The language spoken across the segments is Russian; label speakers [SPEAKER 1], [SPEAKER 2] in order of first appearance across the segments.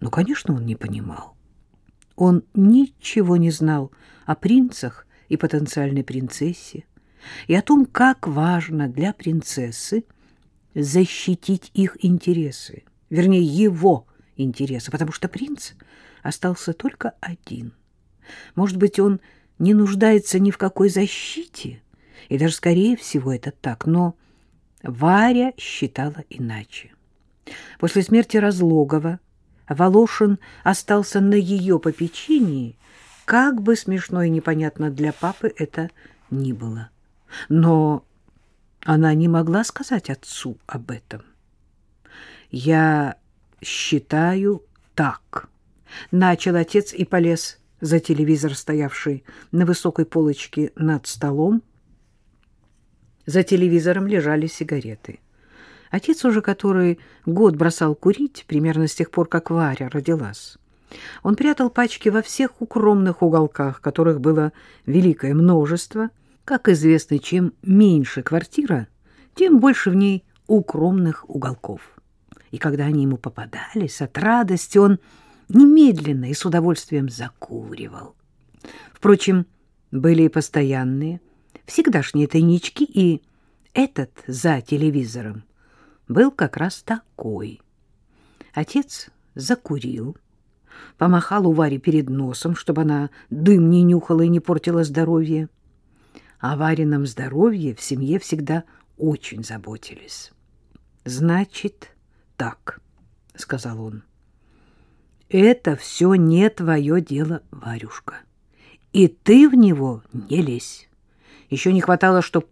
[SPEAKER 1] Ну, конечно, он не понимал. Он ничего не знал о принцах и потенциальной принцессе, и о том, как важно для принцессы защитить их интересы, вернее, его интересы, потому что принц остался только один. Может быть, он не нуждается ни в какой защите, и даже, скорее всего, это так, но Варя считала иначе. После смерти Разлогова Волошин остался на ее попечении, как бы смешно и непонятно для папы это ни было. Но она не могла сказать отцу об этом. «Я считаю так», — начал отец и полез за телевизор, стоявший на высокой полочке над столом. За телевизором лежали сигареты. Отец уже который год бросал курить, примерно с тех пор, как Варя родилась. Он прятал пачки во всех укромных уголках, которых было великое множество. Как известно, чем меньше квартира, тем больше в ней укромных уголков. И когда они ему попадались, от радости он немедленно и с удовольствием закуривал. Впрочем, были и постоянные, всегдашние тайнички, и этот за телевизором был как раз такой. Отец закурил, помахал у Вари перед носом, чтобы она дым не нюхала и не портила здоровье. О Варином здоровье в семье всегда очень заботились. «Значит, так», — сказал он. «Это все не твое дело, Варюшка, и ты в него не лезь. Еще не хватало, чтоб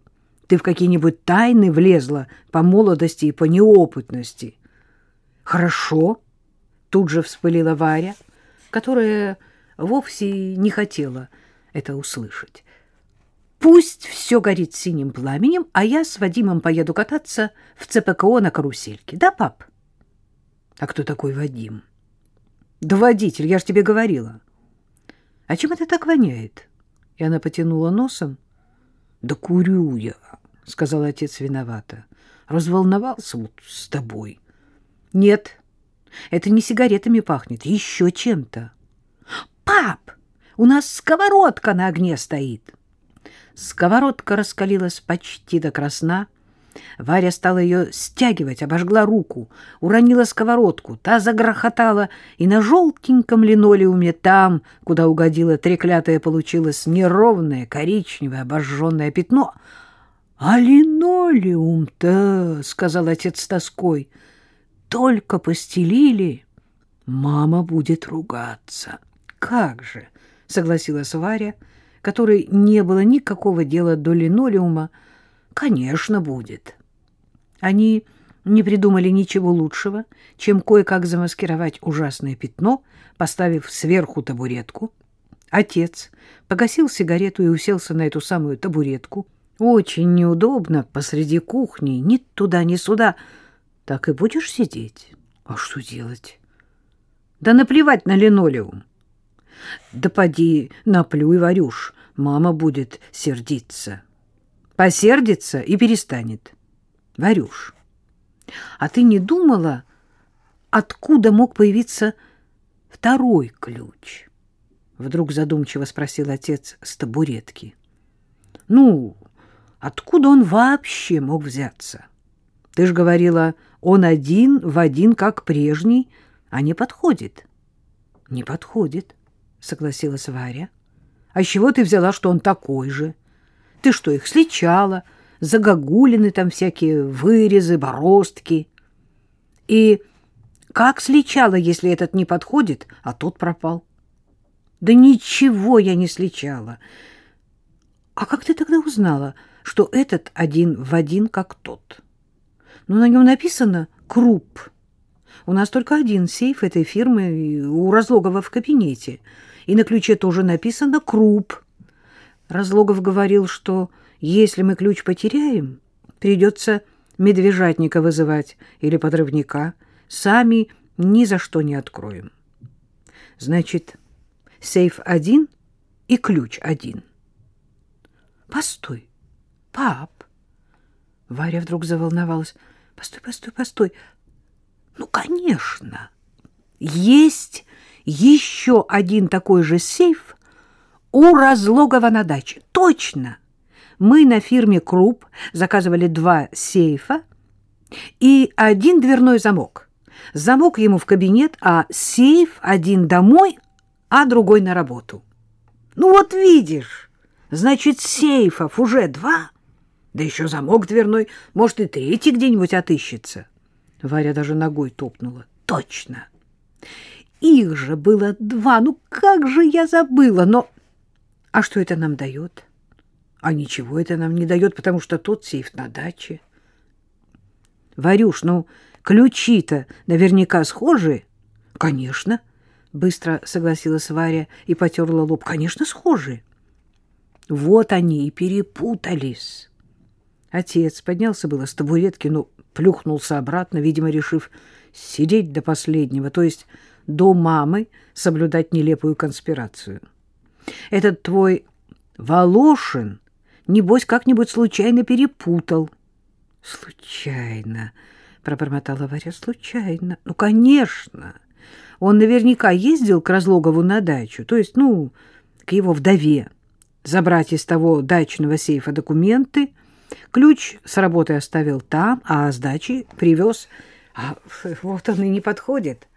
[SPEAKER 1] ты в какие-нибудь тайны влезла по молодости и по неопытности. Хорошо, тут же вспылила Варя, которая вовсе не хотела это услышать. Пусть все горит синим пламенем, а я с Вадимом поеду кататься в ЦПКО на карусельке. Да, пап? А кто такой Вадим? Да водитель, я же тебе говорила. А чем это так воняет? И она потянула носом. Да курю я, — сказал отец виновато. — Разволновался вот с тобой. — Нет, это не сигаретами пахнет, еще чем-то. — Пап, у нас сковородка на огне стоит. Сковородка раскалилась почти до красна. Варя стала ее стягивать, обожгла руку, уронила сковородку. Та загрохотала, и на желтеньком линолеуме там, куда угодила треклятая, получилось неровное коричневое обожженное пятно — а линолеум-то, — сказал отец с тоской, — только постелили, мама будет ругаться. Как же, — согласилась Варя, которой не было никакого дела до линолеума. Конечно, будет. Они не придумали ничего лучшего, чем кое-как замаскировать ужасное пятно, поставив сверху табуретку. Отец погасил сигарету и уселся на эту самую табуретку — очень неудобно посреди кухни, ни туда, ни сюда. Так и будешь сидеть? А что делать? Да наплевать на линолеум. Да поди наплюй, Варюш, мама будет сердиться. Посердится и перестанет. Варюш, а ты не думала, откуда мог появиться второй ключ? Вдруг задумчиво спросил отец с табуретки. Ну, Откуда он вообще мог взяться? Ты ж говорила, он один в один, как прежний, а не подходит. — Не подходит, — согласилась Варя. — А с чего ты взяла, что он такой же? Ты что, их сличала? Загогулины там всякие, вырезы, бороздки. И как сличала, если этот не подходит, а тот пропал? Да ничего я не сличала. А как ты тогда узнала, что этот один в один, как тот. Но на нем написано «Круп». У нас только один сейф этой фирмы у Разлогова в кабинете. И на ключе тоже написано «Круп». Разлогов говорил, что если мы ключ потеряем, придется медвежатника вызывать или подрывника. Сами ни за что не откроем. Значит, сейф один и ключ один. Постой, Пап! Варя вдруг заволновалась. Постой, постой, постой. Ну, конечно. есть еще один такой же сейф у Разлогова на даче. Точно! Мы на фирме Круп заказывали два сейфа и один дверной замок. Замок ему в кабинет, а сейф один домой, а другой на работу. Ну вот видишь, значит, сейфов уже два, да еще замок дверной, может, и третий где-нибудь отыщется. Варя даже ногой топнула. Точно! Их же было два, ну как же я забыла, но... А что это нам дает? А ничего это нам не дает, потому что тот сейф на даче. Варюш, ну, ключи-то наверняка схожи. Конечно, быстро согласилась Варя и потерла лоб. Конечно, схожи. Вот они и перепутались. Отец поднялся было с табуретки, но плюхнулся обратно, видимо, решив сидеть до последнего, то есть до мамы соблюдать нелепую конспирацию. Этот твой Волошин, небось, как-нибудь случайно перепутал. — Случайно, — пробормотала Варя, — случайно. Ну, конечно. Он наверняка ездил к Разлогову на дачу, то есть, ну, к его вдове, забрать из того дачного сейфа документы. Ключ с работы оставил там, а с дачи привез. А вот он и не подходит.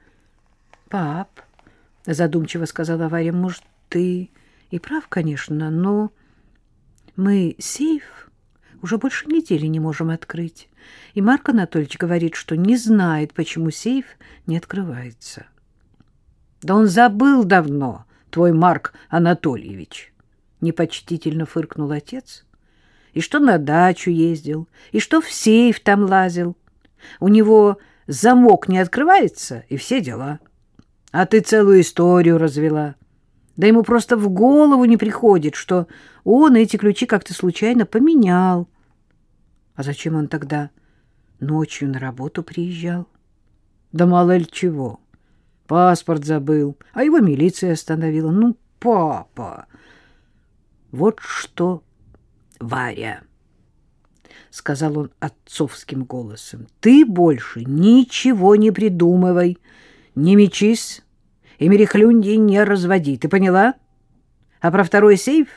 [SPEAKER 1] — Пап, — задумчиво сказала Варя, — может, ты и прав, конечно, но мы сейф уже больше недели не можем открыть. И Марк Анатольевич говорит, что не знает, почему сейф не открывается. Да он забыл давно, твой Марк Анатольевич, непочтительно фыркнул отец. И что на дачу ездил, и что в сейф там лазил. У него замок не открывается, и все дела. А ты целую историю развела. Да ему просто в голову не приходит, что он эти ключи как-то случайно поменял. А зачем он тогда ночью на работу приезжал? Да мало ли чего. Паспорт забыл, а его милиция остановила. Ну, папа! Вот что, Варя, — сказал он отцовским голосом, — ты больше ничего не придумывай, не мечись и мерехлюнди не разводи, ты поняла? А про второй сейф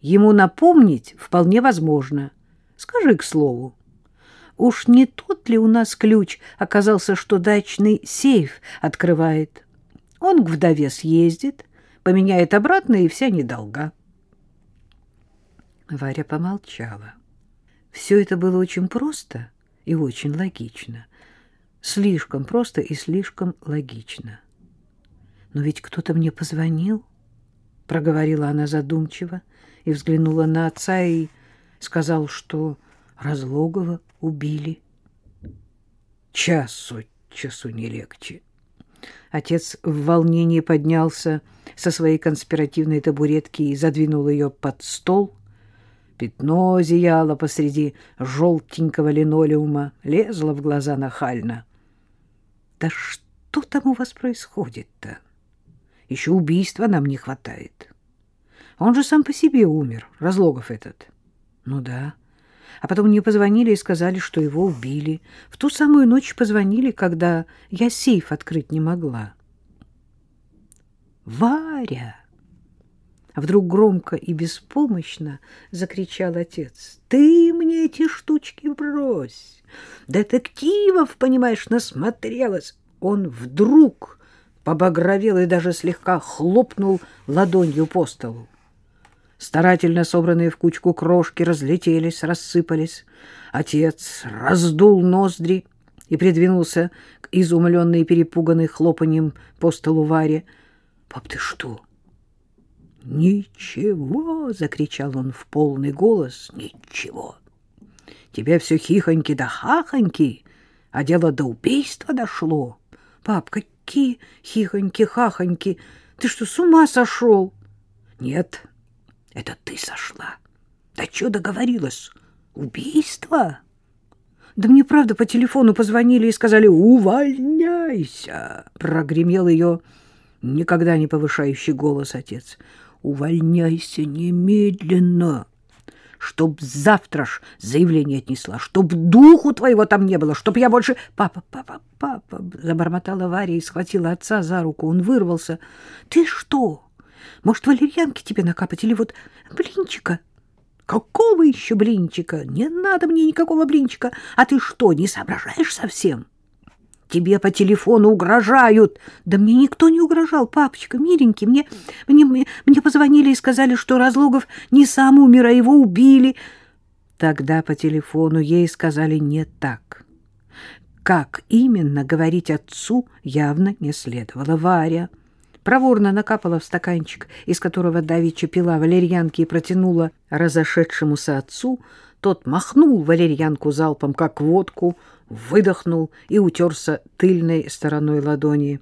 [SPEAKER 1] ему напомнить вполне возможно. Скажи к слову. Уж не тот ли у нас ключ оказался, что дачный сейф открывает? Он к вдове съездит, поменяет обратно, и вся недолга. Варя помолчала. Все это было очень просто и очень логично. Слишком просто и слишком логично. Но ведь кто-то мне позвонил, проговорила она задумчиво и взглянула на отца и сказал, что Разлогова убили. Час от часу не легче. Отец в волнении поднялся со своей конспиративной табуретки и задвинул ее под стол. Пятно зияло посреди желтенького линолеума, лезло в глаза нахально. Да что там у вас происходит-то? Еще убийства нам не хватает. Он же сам по себе умер, Разлогов этот. Ну да. А потом мне позвонили и сказали, что его убили. В ту самую ночь позвонили, когда я сейф открыть не могла. Варя! А вдруг громко и беспомощно закричал отец. Ты мне эти штучки брось! Детективов, понимаешь, насмотрелась. Он вдруг побагровел и даже слегка хлопнул ладонью по столу. Старательно собранные в кучку крошки разлетелись, рассыпались. Отец раздул ноздри и придвинулся к изумленной и перепуганной хлопаньем по столу Варе. — Пап, ты что? — Ничего! — закричал он в полный голос. — Ничего! Тебе все хихоньки да хахоньки, а дело до убийства дошло. Пап, какие хихоньки-хахоньки? Ты что, с ума сошел? Нет, это ты сошла. Да что договорилась? Убийство? Да мне, правда, по телефону позвонили и сказали «Увольняйся!» Прогремел ее никогда не повышающий голос отец. «Увольняйся немедленно! Чтоб завтра ж заявление отнесла, чтоб духу твоего там не было, чтоб я больше... Папа, папа, папа, забормотала Варя и схватила отца за руку. Он вырвался. Ты что? Может, валерьянки тебе накапать или вот блинчика? Какого еще блинчика? Не надо мне никакого блинчика. А ты что, не соображаешь совсем? Тебе по телефону угрожают. Да мне никто не угрожал, папочка, миленький. Мне, мне, мне, позвонили и сказали, что Разлогов не сам умер, а его убили. Тогда по телефону ей сказали не так. Как именно говорить отцу явно не следовало. Варя проворно накапала в стаканчик, из которого давеча пила валерьянки и протянула разошедшемуся отцу. Тот махнул валерьянку залпом, как водку, выдохнул и утерся тыльной стороной ладони.